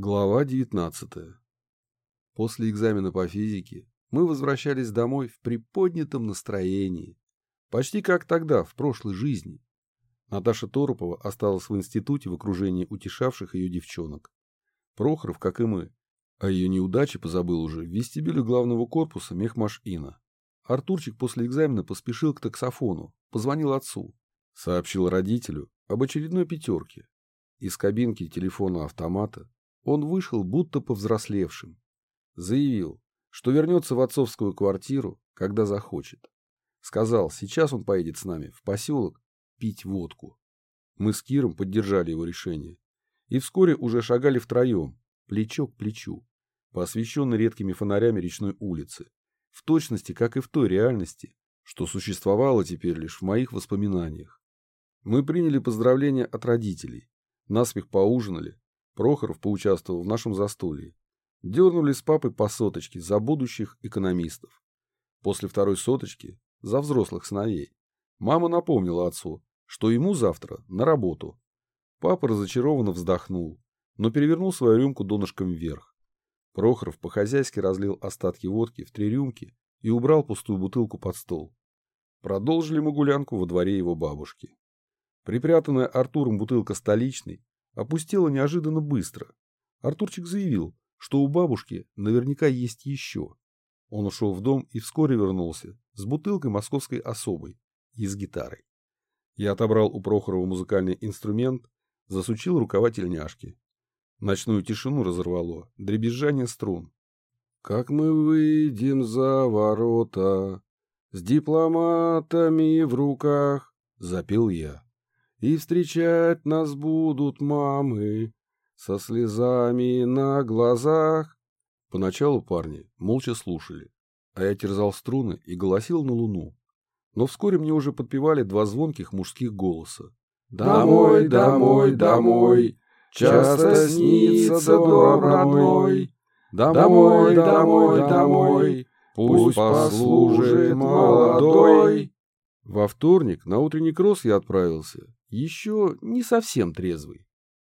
Глава 19. После экзамена по физике мы возвращались домой в приподнятом настроении. Почти как тогда, в прошлой жизни. Наташа Торопова осталась в институте в окружении утешавших ее девчонок. Прохоров, как и мы, о ее неудаче позабыл уже в вестибюле главного корпуса мехмаш-ина. Артурчик после экзамена поспешил к таксофону, позвонил отцу, сообщил родителю об очередной пятерке. Из кабинки телефона автомата он вышел будто повзрослевшим. Заявил, что вернется в отцовскую квартиру, когда захочет. Сказал, сейчас он поедет с нами в поселок пить водку. Мы с Киром поддержали его решение. И вскоре уже шагали втроем, плечо к плечу, по освещенной редкими фонарями речной улицы, в точности, как и в той реальности, что существовало теперь лишь в моих воспоминаниях. Мы приняли поздравления от родителей, наспех поужинали, Прохоров поучаствовал в нашем застолье. Дернули с папой по соточке за будущих экономистов. После второй соточки – за взрослых сыновей. Мама напомнила отцу, что ему завтра на работу. Папа разочарованно вздохнул, но перевернул свою рюмку донышком вверх. Прохоров по-хозяйски разлил остатки водки в три рюмки и убрал пустую бутылку под стол. Продолжили мы гулянку во дворе его бабушки. Припрятанная Артуром бутылка столичной опустела неожиданно быстро. Артурчик заявил, что у бабушки наверняка есть еще. Он ушел в дом и вскоре вернулся с бутылкой московской особой и с гитарой. Я отобрал у Прохорова музыкальный инструмент, засучил рукава тельняшки. Ночную тишину разорвало, дребезжание струн. «Как мы выйдем за ворота с дипломатами в руках», — запел я. И встречать нас будут мамы со слезами на глазах. Поначалу парни молча слушали, а я терзал струны и голосил на луну. Но вскоре мне уже подпевали два звонких мужских голоса. «Домой, домой, домой, часто снится дом родной. Домой, домой, домой, пусть послужит молодой». Во вторник на утренний кросс я отправился еще не совсем трезвый.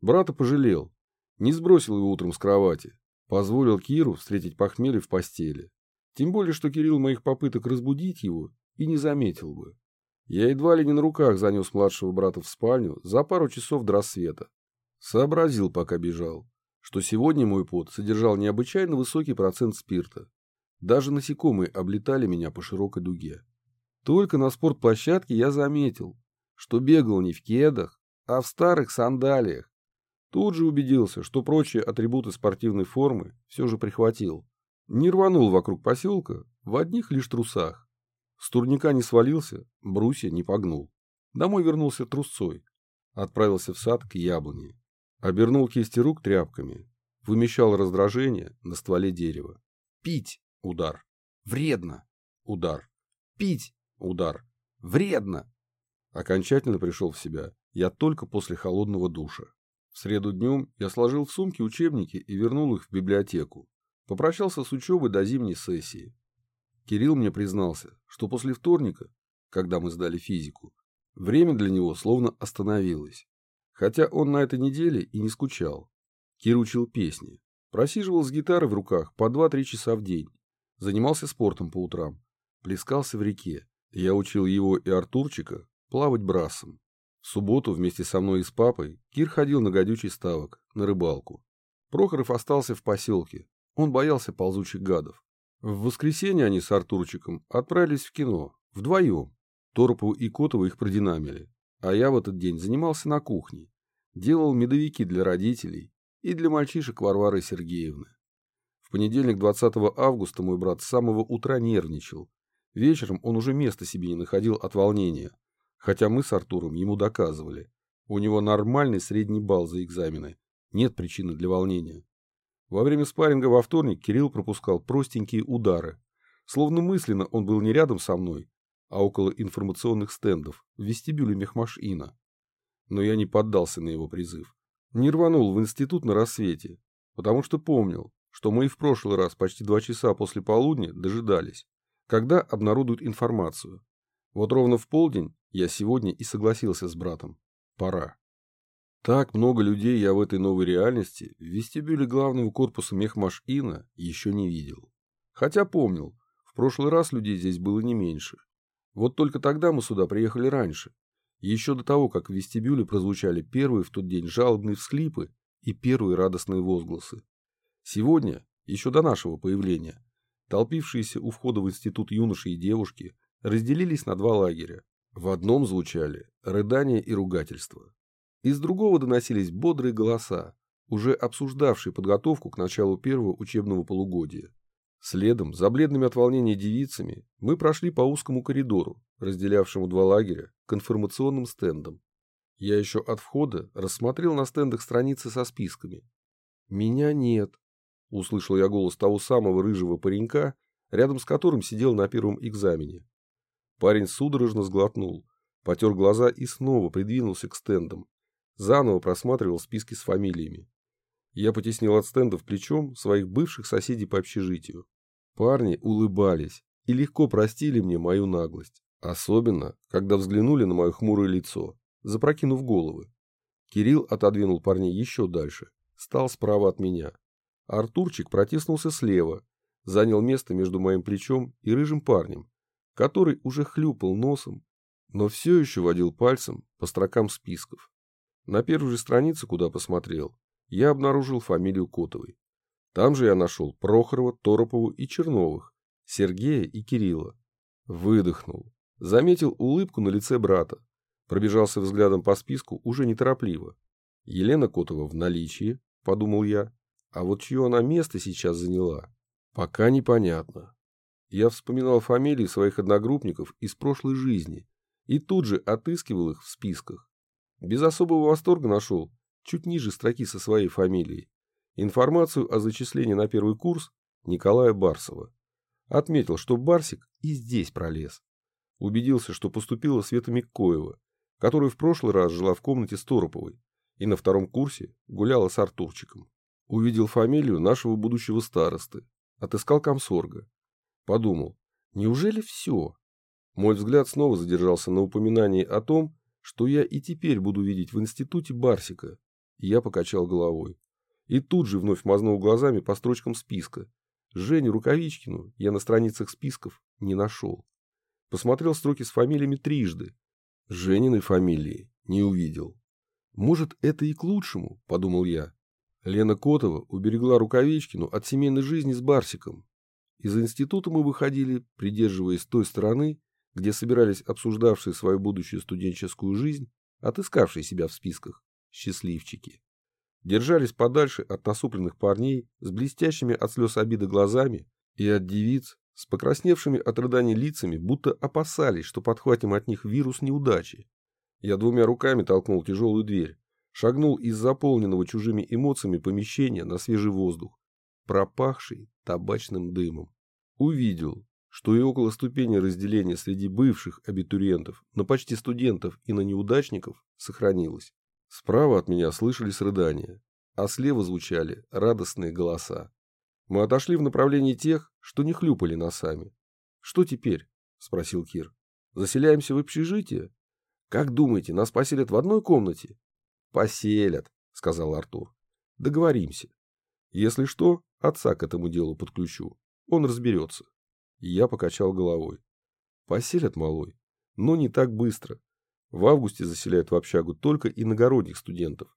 Брата пожалел, не сбросил его утром с кровати, позволил Киру встретить похмелье в постели. Тем более, что Кирилл моих попыток разбудить его и не заметил бы. Я едва ли не на руках занес младшего брата в спальню за пару часов до рассвета. Сообразил, пока бежал, что сегодня мой пот содержал необычайно высокий процент спирта. Даже насекомые облетали меня по широкой дуге. Только на спортплощадке я заметил, что бегал не в кедах, а в старых сандалиях. Тут же убедился, что прочие атрибуты спортивной формы все же прихватил. Не рванул вокруг поселка в одних лишь трусах. С турника не свалился, брусья не погнул. Домой вернулся трусцой. Отправился в сад к яблоне. Обернул кисти рук тряпками. Вымещал раздражение на стволе дерева. Пить – удар. Вредно – удар. Пить – удар. Вредно Окончательно пришел в себя я только после холодного душа. В среду днем я сложил в сумки учебники и вернул их в библиотеку. Попрощался с учебой до зимней сессии. Кирилл мне признался, что после вторника, когда мы сдали физику, время для него словно остановилось. Хотя он на этой неделе и не скучал. Кир учил песни, просиживал с гитарой в руках по 2-3 часа в день, занимался спортом по утрам, плескался в реке. Я учил его и Артурчика плавать брасом. В субботу вместе со мной и с папой Кир ходил на гадючий ставок, на рыбалку. Прохоров остался в поселке. Он боялся ползучих гадов. В воскресенье они с Артурчиком отправились в кино. Вдвоем. Торопову и Котову их продинамили. А я в этот день занимался на кухне. Делал медовики для родителей и для мальчишек Варвары Сергеевны. В понедельник 20 августа мой брат с самого утра нервничал. Вечером он уже места себе не находил от волнения. Хотя мы с Артуром ему доказывали. У него нормальный средний балл за экзамены. Нет причины для волнения. Во время спарринга во вторник Кирилл пропускал простенькие удары. Словно мысленно он был не рядом со мной, а около информационных стендов в вестибюле Мехмаш-Ина. Но я не поддался на его призыв. Не рванул в институт на рассвете, потому что помнил, что мы и в прошлый раз почти два часа после полудня дожидались, когда обнародуют информацию. Вот ровно в полдень я сегодня и согласился с братом. Пора. Так много людей я в этой новой реальности в вестибюле главного корпуса Мехмаш-Ина еще не видел. Хотя помнил, в прошлый раз людей здесь было не меньше. Вот только тогда мы сюда приехали раньше, еще до того, как в вестибюле прозвучали первые в тот день жалобные всхлипы и первые радостные возгласы. Сегодня, еще до нашего появления, толпившиеся у входа в институт юноши и девушки разделились на два лагеря. В одном звучали рыдания и ругательства. Из другого доносились бодрые голоса, уже обсуждавшие подготовку к началу первого учебного полугодия. Следом, за бледными от волнения девицами, мы прошли по узкому коридору, разделявшему два лагеря, к информационным стендам. Я еще от входа рассмотрел на стендах страницы со списками. «Меня нет», — услышал я голос того самого рыжего паренька, рядом с которым сидел на первом экзамене. Парень судорожно сглотнул, потер глаза и снова придвинулся к стендам. Заново просматривал списки с фамилиями. Я потеснил от стендов плечом своих бывших соседей по общежитию. Парни улыбались и легко простили мне мою наглость. Особенно, когда взглянули на мое хмурое лицо, запрокинув головы. Кирилл отодвинул парней еще дальше, стал справа от меня. Артурчик протиснулся слева, занял место между моим плечом и рыжим парнем, который уже хлюпал носом, но все еще водил пальцем по строкам списков. На первой же странице, куда посмотрел, я обнаружил фамилию Котовой. Там же я нашел Прохорова, Торопову и Черновых, Сергея и Кирилла. Выдохнул. Заметил улыбку на лице брата. Пробежался взглядом по списку уже неторопливо. Елена Котова в наличии, подумал я. А вот чье она место сейчас заняла, пока непонятно. Я вспоминал фамилии своих одногруппников из прошлой жизни и тут же отыскивал их в списках. Без особого восторга нашел, чуть ниже строки со своей фамилией, информацию о зачислении на первый курс Николая Барсова. Отметил, что Барсик и здесь пролез. Убедился, что поступила Света Миккоева, которая в прошлый раз жила в комнате с Тороповой и на втором курсе гуляла с Артурчиком. Увидел фамилию нашего будущего старосты, отыскал комсорга. Подумал, неужели все? Мой взгляд снова задержался на упоминании о том, что я и теперь буду видеть в институте Барсика. я покачал головой. И тут же вновь мазнул глазами по строчкам списка. Женю Рукавичкину я на страницах списков не нашел. Посмотрел строки с фамилиями трижды. Жениной фамилии не увидел. Может, это и к лучшему, подумал я. Лена Котова уберегла Рукавичкину от семейной жизни с Барсиком. Из института мы выходили, придерживаясь той стороны, где собирались обсуждавшие свою будущую студенческую жизнь, отыскавшие себя в списках, счастливчики. Держались подальше от насупленных парней с блестящими от слез обиды глазами и от девиц с покрасневшими от рыданий лицами, будто опасались, что подхватим от них вирус неудачи. Я двумя руками толкнул тяжелую дверь, шагнул из заполненного чужими эмоциями помещения на свежий воздух, пропахший табачным дымом. Увидел, что и около ступени разделения среди бывших абитуриентов на почти студентов и на неудачников сохранилось. Справа от меня слышались рыдания, а слева звучали радостные голоса. Мы отошли в направлении тех, что не хлюпали носами. «Что теперь?» – спросил Кир. «Заселяемся в общежитие? Как думаете, нас поселят в одной комнате?» «Поселят», – сказал Артур. «Договоримся. Если что, отца к этому делу подключу. Он разберется». Я покачал головой. Поселят малой, но не так быстро. В августе заселяют в общагу только иногородних студентов.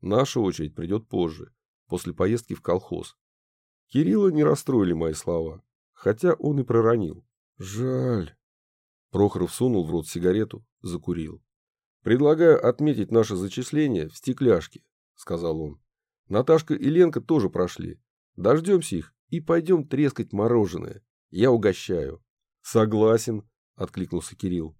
Наша очередь придет позже, после поездки в колхоз. Кирилла не расстроили мои слова, хотя он и проронил. Жаль. Прохоров сунул в рот сигарету, закурил. «Предлагаю отметить наше зачисление в стекляшке», — сказал он. «Наташка и Ленка тоже прошли. Дождемся их и пойдем трескать мороженое. Я угощаю. Согласен, откликнулся Кирилл.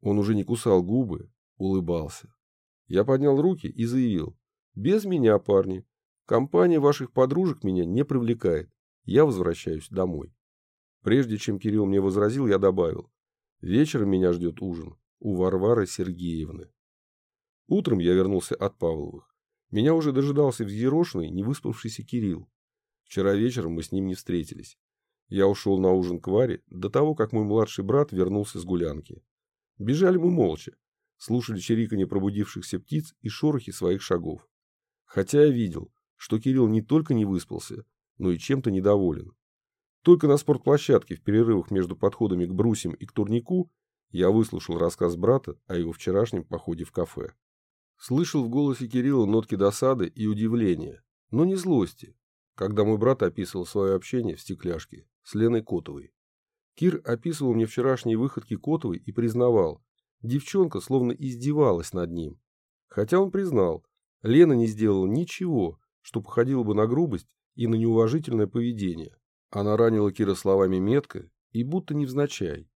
Он уже не кусал губы, улыбался. Я поднял руки и заявил. Без меня, парни. Компания ваших подружек меня не привлекает. Я возвращаюсь домой. Прежде чем Кирилл мне возразил, я добавил. Вечером меня ждет ужин у Варвары Сергеевны. Утром я вернулся от Павловых. Меня уже дожидался взъерошенный, невыспавшийся Кирилл. Вчера вечером мы с ним не встретились. Я ушел на ужин к Варе до того, как мой младший брат вернулся с гулянки. Бежали мы молча. слушали чириканье пробудившихся птиц и шорохи своих шагов. Хотя я видел, что Кирилл не только не выспался, но и чем-то недоволен. Только на спортплощадке в перерывах между подходами к брусьям и к турнику я выслушал рассказ брата о его вчерашнем походе в кафе. Слышал в голосе Кирилла нотки досады и удивления, но не злости, когда мой брат описывал свое общение в стекляшке с Леной Котовой. Кир описывал мне вчерашние выходки Котовой и признавал, девчонка словно издевалась над ним. Хотя он признал, Лена не сделала ничего, что походило бы на грубость и на неуважительное поведение. Она ранила Кира словами метко и будто невзначай.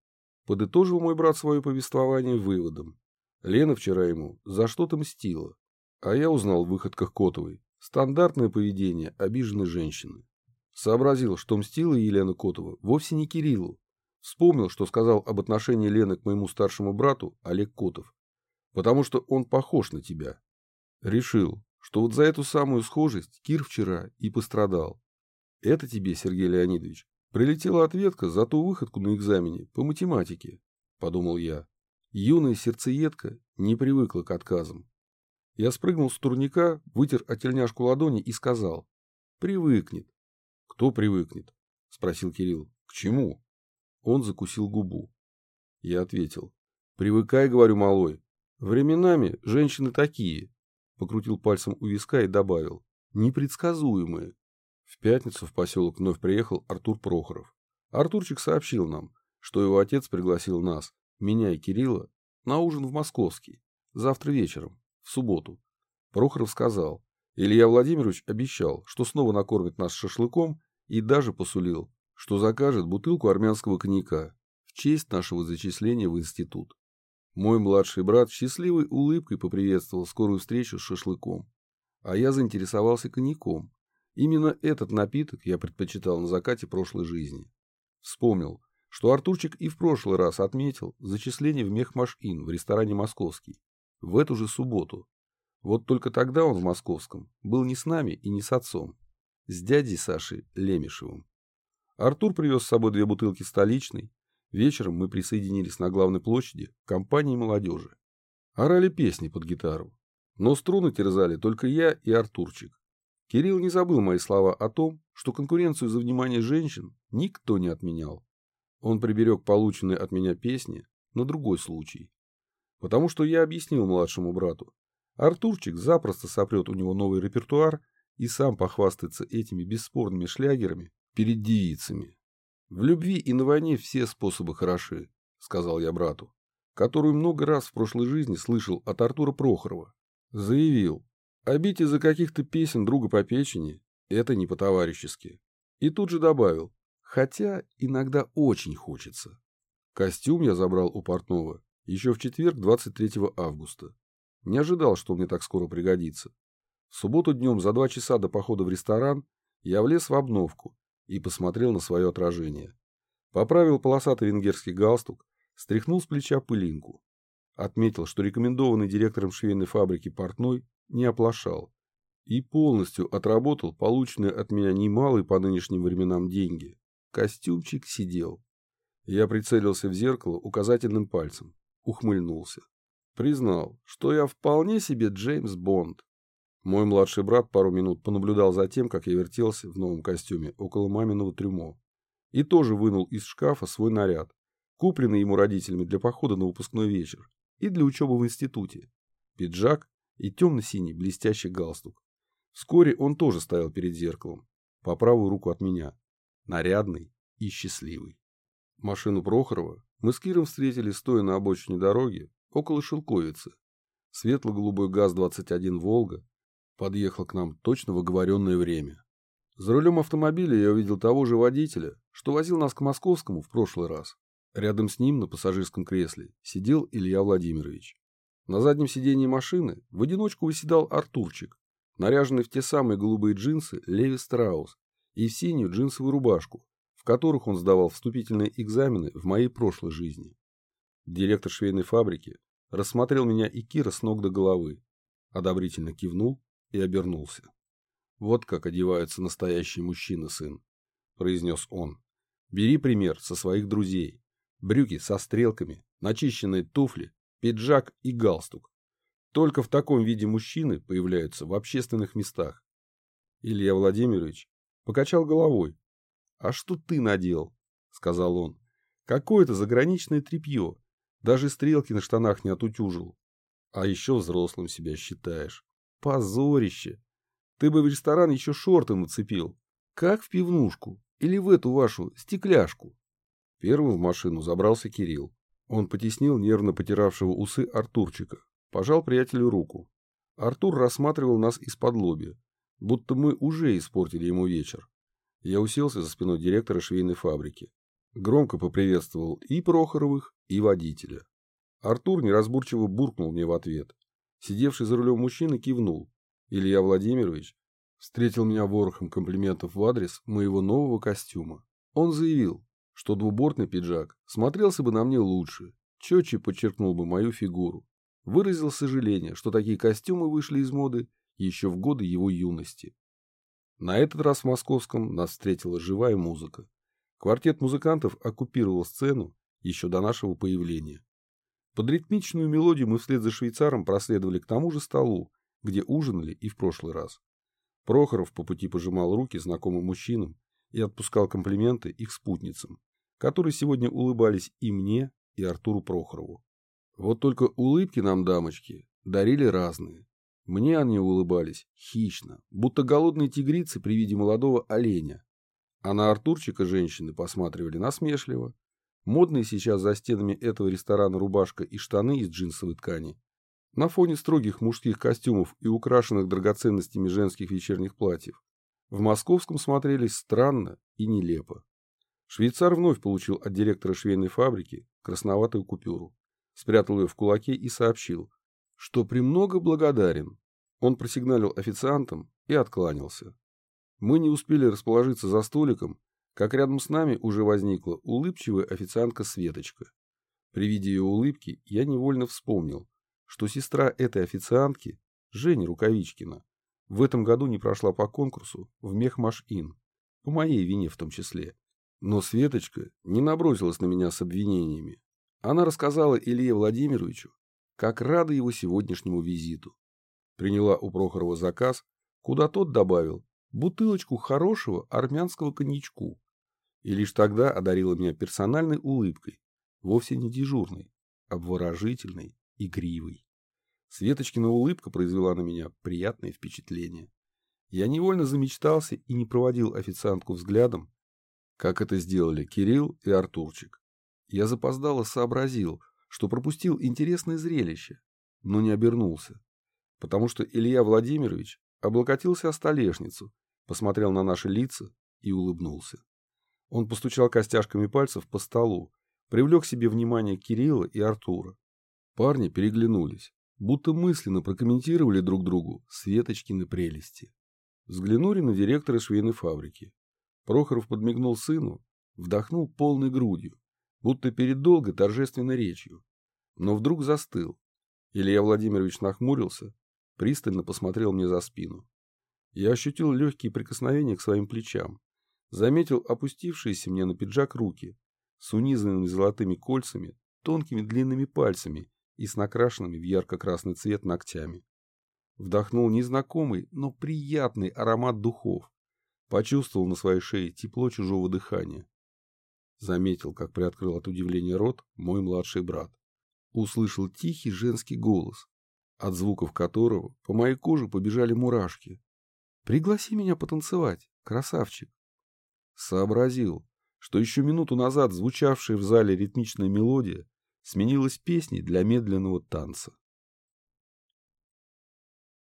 Подытожил мой брат свое повествование выводом. Лена вчера ему за что-то мстила. А я узнал в выходках Котовой стандартное поведение обиженной женщины. Сообразил, что мстила Елена Котова вовсе не Кириллу. Вспомнил, что сказал об отношении Лены к моему старшему брату Олег Котов. Потому что он похож на тебя. Решил, что вот за эту самую схожесть Кир вчера и пострадал. Это тебе, Сергей Леонидович, прилетела ответка за ту выходку на экзамене по математике, подумал я. Юная сердцеедка не привыкла к отказам. Я спрыгнул с турника, вытер о тельняшку ладони и сказал. Привыкнет. Кто привыкнет? Спросил Кирилл. К чему? Он закусил губу. Я ответил. Привыкай, говорю, малой. Временами женщины такие. Покрутил пальцем у виска и добавил. Непредсказуемые. В пятницу в поселок вновь приехал Артур Прохоров. Артурчик сообщил нам, что его отец пригласил нас, меня и Кирилла, на ужин в Московский, завтра вечером, в субботу. Прохоров сказал, Илья Владимирович обещал, что снова накормит нас шашлыком и даже посулил, что закажет бутылку армянского коньяка в честь нашего зачисления в институт. Мой младший брат счастливой улыбкой поприветствовал скорую встречу с шашлыком, а я заинтересовался коньяком, Именно этот напиток я предпочитал на закате прошлой жизни. Вспомнил, что Артурчик и в прошлый раз отметил зачисление в Мехмаш-Ин в ресторане «Московский» в эту же субботу. Вот только тогда он в Московском был не с нами и не с отцом, с дядей Сашей Лемешевым. Артур привез с собой две бутылки столичной. Вечером мы присоединились на главной площади к компании молодежи. Орали песни под гитару. Но струны терзали только я и Артурчик. Кирилл не забыл мои слова о том, что конкуренцию за внимание женщин никто не отменял. Он приберег полученные от меня песни на другой случай. Потому что я объяснил младшему брату. Артурчик запросто сопрет у него новый репертуар и сам похвастается этими бесспорными шлягерами перед девицами. В любви и на войне все способы хороши, сказал я брату, которую много раз в прошлой жизни слышал от Артура Прохорова. Заявил, а бить из-за каких-то песен друга по печени – это не по-товарищески. И тут же добавил, хотя иногда очень хочется. Костюм я забрал у портного еще в четверг 23 августа. Не ожидал, что мне так скоро пригодится. В субботу днем за два часа до похода в ресторан я влез в обновку и посмотрел на свое отражение. Поправил полосатый венгерский галстук, стряхнул с плеча пылинку. Отметил, что рекомендованный директором швейной фабрики портной не оплошал и полностью отработал полученные от меня немалые по нынешним временам деньги. Костюмчик сидел. Я прицелился в зеркало указательным пальцем, ухмыльнулся. Признал, что я вполне себе Джеймс Бонд. Мой младший брат пару минут понаблюдал за тем, как я вертелся в новом костюме около маминого трюмо. И тоже вынул из шкафа свой наряд, купленный ему родителями для похода на выпускной вечер и для учебы в институте. Пиджак и темно-синий блестящий галстук. Вскоре он тоже стоял перед зеркалом, по правую руку от меня, нарядный и счастливый. Машину Прохорова мы с Киром встретили, стоя на обочине дороги, около Шелковицы. Светло-голубой ГАЗ-21 «Волга» подъехал к нам точно в оговоренное время. За рулем автомобиля я увидел того же водителя, что возил нас к Московскому в прошлый раз. Рядом с ним на пассажирском кресле сидел Илья Владимирович. На заднем сиденье машины в одиночку выседал Артурчик, наряженный в те самые голубые джинсы Леви Страус и в синюю джинсовую рубашку, в которых он сдавал вступительные экзамены в моей прошлой жизни. Директор швейной фабрики рассмотрел меня и Кира с ног до головы, одобрительно кивнул и обернулся. «Вот как одеваются настоящие мужчины, сын», – произнес он. «Бери пример со своих друзей. Брюки со стрелками, начищенные туфли пиджак и галстук. Только в таком виде мужчины появляются в общественных местах. Илья Владимирович покачал головой. «А что ты надел?» — сказал он. «Какое-то заграничное тряпье. Даже стрелки на штанах не отутюжил. А еще взрослым себя считаешь. Позорище! Ты бы в ресторан еще шорты нацепил. Как в пивнушку. Или в эту вашу стекляшку. Первым в машину забрался Кирилл. Он потеснил нервно потиравшего усы Артурчика. Пожал приятелю руку. Артур рассматривал нас из-под лобья, будто мы уже испортили ему вечер. Я уселся за спиной директора швейной фабрики. Громко поприветствовал и Прохоровых, и водителя. Артур неразборчиво буркнул мне в ответ. Сидевший за рулем мужчина кивнул. Илья Владимирович встретил меня ворохом комплиментов в адрес моего нового костюма. Он заявил, что двубортный пиджак смотрелся бы на мне лучше, четче подчеркнул бы мою фигуру. Выразил сожаление, что такие костюмы вышли из моды еще в годы его юности. На этот раз в московском нас встретила живая музыка. Квартет музыкантов оккупировал сцену еще до нашего появления. Под ритмичную мелодию мы вслед за швейцаром проследовали к тому же столу, где ужинали и в прошлый раз. Прохоров по пути пожимал руки знакомым мужчинам и отпускал комплименты их спутницам, которые сегодня улыбались и мне, и Артуру Прохорову. Вот только улыбки нам, дамочки, дарили разные. Мне они улыбались хищно, будто голодные тигрицы при виде молодого оленя. А на Артурчика женщины посматривали насмешливо, Модные сейчас за стенами этого ресторана рубашка и штаны из джинсовой ткани. На фоне строгих мужских костюмов и украшенных драгоценностями женских вечерних платьев. В московском смотрелись странно и нелепо. Швейцар вновь получил от директора швейной фабрики красноватую купюру. Спрятал ее в кулаке и сообщил, что премного благодарен. Он просигналил официантам и откланялся. Мы не успели расположиться за столиком, как рядом с нами уже возникла улыбчивая официантка Светочка. При виде ее улыбки я невольно вспомнил, что сестра этой официантки, Женя Рукавичкина, в этом году не прошла по конкурсу в Мехмаш-Ин, по моей вине в том числе. Но Светочка не набросилась на меня с обвинениями. Она рассказала Илье Владимировичу, как рада его сегодняшнему визиту. Приняла у Прохорова заказ, куда тот добавил бутылочку хорошего армянского коньячку и лишь тогда одарила меня персональной улыбкой, вовсе не дежурной, обворожительной, игривой. Светочкина улыбка произвела на меня приятное впечатление. Я невольно замечтался и не проводил официантку взглядом, как это сделали Кирилл и Артурчик. Я запоздало сообразил, что пропустил интересное зрелище, но не обернулся, потому что Илья Владимирович облокотился о столешницу, посмотрел на наши лица и улыбнулся. Он постучал костяшками пальцев по столу, привлек к себе внимание Кирилла и Артура. Парни переглянулись, будто мысленно прокомментировали друг другу Светочкины прелести. Взглянули на директора швейной фабрики. Прохоров подмигнул сыну, вдохнул полной грудью, будто перед долгой торжественной речью, но вдруг застыл. Илья Владимирович нахмурился, пристально посмотрел мне за спину. Я ощутил легкие прикосновения к своим плечам, Заметил опустившиеся мне на пиджак руки с унизанными золотыми кольцами, тонкими длинными пальцами и с накрашенными в ярко-красный цвет ногтями. Вдохнул незнакомый, но приятный аромат духов. Почувствовал на своей шее тепло чужого дыхания. Заметил, как приоткрыл от удивления рот мой младший брат. Услышал тихий женский голос, от звуков которого по моей коже побежали мурашки. «Пригласи меня потанцевать, красавчик!» Сообразил, что еще минуту назад звучавшая в зале ритмичная мелодия сменилась песней для медленного танца.